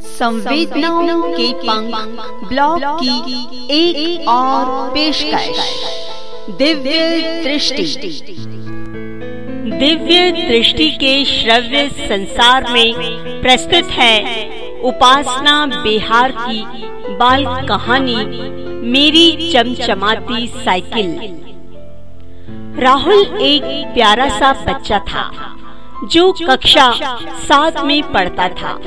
संवेदनाओं के पंख ब्लॉग की एक, एक और पेशकश। दिव्य दृष्टि। दिव्य दृष्टि के श्रव्य संसार में प्रस्तुत है उपासना बिहार की बाल कहानी मेरी चमचमाती साइकिल। राहुल एक प्यारा सा बच्चा था जो कक्षा सात में पढ़ता था।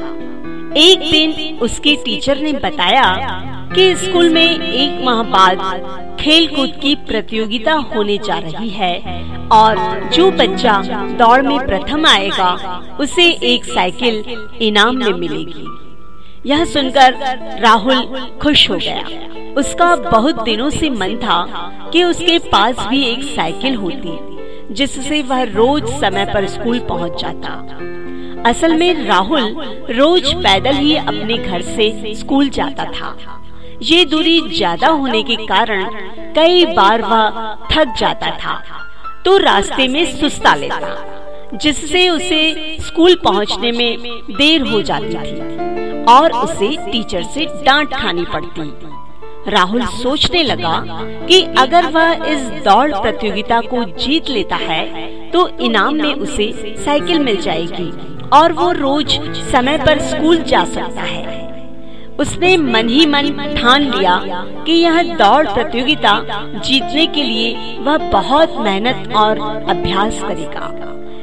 एक दिन उसके टीचर ने बताया कि स्कूल में एक माह बाद खेल कूद की प्रतियोगिता होने जा रही है और जो बच्चा दौड़ में प्रथम आएगा, उसे एक साइकिल इनाम में मिलेगी। यह सुनकर राहुल खुश हो गया। उसका बहुत दिनों से मन था कि उसके पास भी एक साइकिल होती, जिससे वह रोज समय पर स्कूल पहुँच जाता। असल में राहुल रोज पैदल ही अपने घर से स्कूल जाता था। ये दूरी ज़्यादा होने के कारण कई बार वह थक जाता था तो रास्ते में सुस्ता लेता, जिससे उसे स्कूल पहुँचने में देर हो जाती थी और उसे टीचर से डांट खानी पड़ती। राहुल सोचने लगा कि अगर वह इस दौड़ प्रतियोगिता को जीत लेता है तो इनाम में उसे साइकिल मिल जाएगी। और वो रोज समय पर स्कूल जा सकता है। उसने मन ही मन ठान लिया कि यह दौड़ प्रतियोगिता जीतने के लिए वह बहुत मेहनत और अभ्यास करेगा।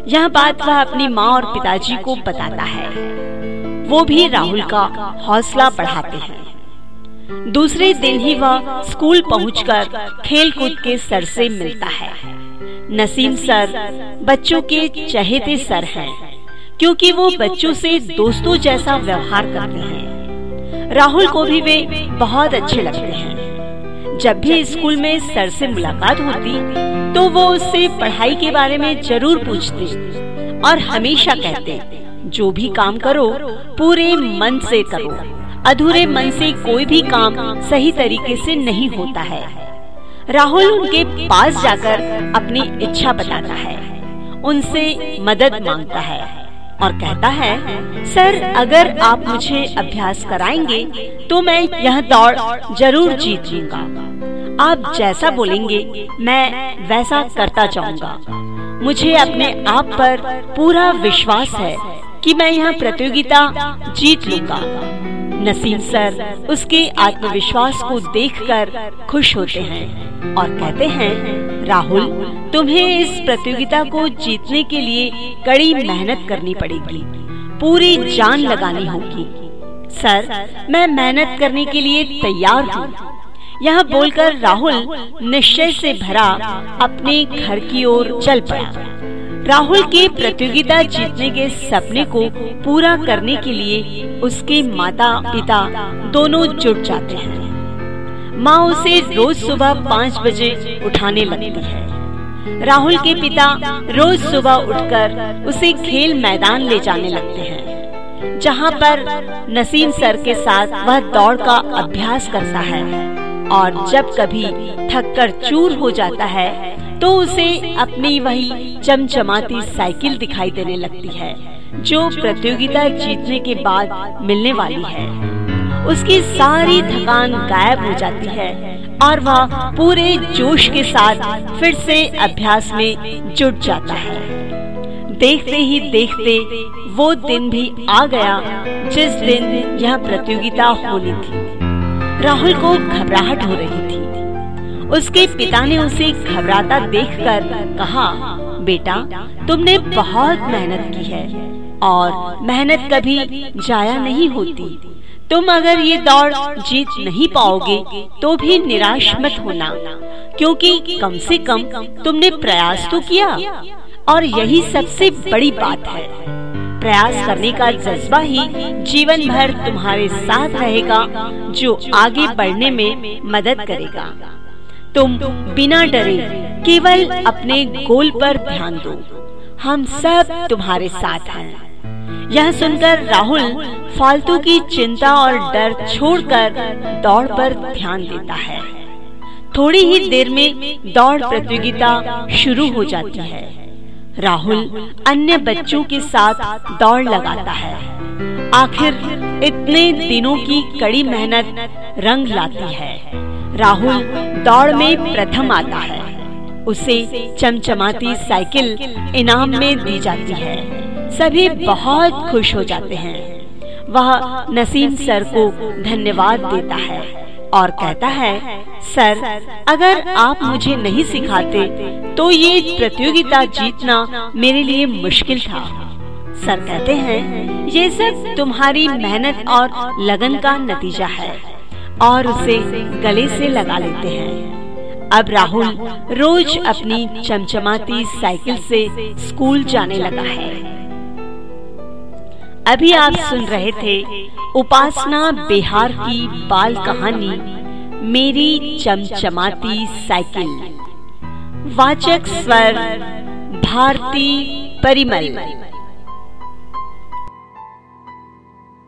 यह बात वह अपनी माँ और पिताजी को बताता है। वो भी राहुल का हौसला बढ़ाते हैं। दूसरे दिन ही वह स्कूल पहुंचकर खेल कूद के सर से मिलता है। नसीम सर बच्चों के चहेते सर हैं। क्योंकि वो बच्चों से दोस्तों जैसा व्यवहार करते हैं। राहुल को भी वे बहुत अच्छे लगते हैं। जब भी स्कूल में सर से मुलाकात होती तो वो उससे पढ़ाई के बारे में ज़रूर पूछते और हमेशा कहते, जो भी काम करो, पूरे मन से करो। अधूरे मन से कोई भी काम सही तरीके से नहीं होता है। राहुल उनके पास जाकर अपनी इच्छा बताता है। उनसे मदद माँगता है। और कहता है, सर, अगर आप मुझे अभ्यास कराएँगे तो मैं यह दौड़ ज़रूर जीत लूँगा। आप जैसा बोलेंगे, मैं वैसा करता जाऊँगा। मुझे अपने आप पर पूरा विश्वास है कि मैं यह प्रतियोगिता जीत लूँगा। नसीम सर उसके आत्मविश्वास को देखकर खुश होते हैं और कहते हैं, राहुल, तुम्हें इस प्रतियोगिता को जीतने के लिए कड़ी मेहनत करनी पड़ेगी। पूरी जान लगानी होगी। सर, मैं मेहनत करने के लिए तैयार हूँ। यह बोलकर राहुल निश्चय से भरा अपने घर की ओर चल पड़ा। राहुल के प्रतियोगिता जीतने के सपने को पूरा करने के लिए उसके माता पिता दोनों जुट जाते हैं। माँ उसे रोज सुबह पाँच बजे उठाने लगती है। राहुल के पिता रोज सुबह उठकर उसे खेल मैदान ले जाने लगते हैं, जहाँ पर नसीम सर के साथ वह दौड़ का अभ्यास करता है और जब कभी थक कर चूर हो जाता है तो उसे अपनी वही चमचमाती साइकिल दिखाई देने लगती है, जो प्रतियोगिता जीतने के बाद मिलने वाली है। उसकी सारी थकान गायब हो जाती है और वह पूरे जोश के साथ फिर से अभ्यास में जुट जाता है। देखते ही देखते वो दिन भी आ गया, जिस दिन यह प्रतियोगिता होनी थी। राहुल को घबराहट हो रही उसके पिता ने उसे घबराता देखकर कहा, बेटा, तुमने बहुत मेहनत की है और मेहनत कभी जाया नहीं होती। तुम अगर ये दौड़ जीत नहीं पाओगे तो भी निराश मत होना, क्योंकि कम से कम तुमने प्रयास तो किया और यही सबसे बड़ी बात है। प्रयास करने का जज्बा ही जीवन भर तुम्हारे साथ रहेगा, जो आगे बढ़ने में मदद करेगा। तुम बिना डरे केवल अपने गोल पर ध्यान दो। हम सब तुम्हारे साथ हैं। यह सुनकर राहुल फालतू की चिंता और डर छोड़कर दौड़ पर ध्यान देता है। थोड़ी ही देर में दौड़ प्रतियोगिता शुरू हो जाती है। राहुल अन्य बच्चों के साथ दौड़ लगाता है। आखिर इतने दिनों की कड़ी मेहनत रंग लाती है। राहुल दौड़ में प्रथम आता है। उसे चमचमाती साइकिल इनाम में दी जाती है। सभी बहुत खुश हो जाते हैं। वह नसीम सर को धन्यवाद देता है और कहता है, सर, अगर आप मुझे नहीं सिखाते तो ये प्रतियोगिता जीतना मेरे लिए मुश्किल था। सर कहते हैं, ये सब तुम्हारी मेहनत और लगन का नतीजा है। और उसे गले से लगा लेते हैं। अब राहुल रोज अपनी चमचमाती साइकिल से स्कूल जाने लगा है। अभी आप सुन रहे थे उपासना बिहार की बाल कहानी, मेरी चमचमाती साइकिल। वाचक स्वर, भारती परिमल।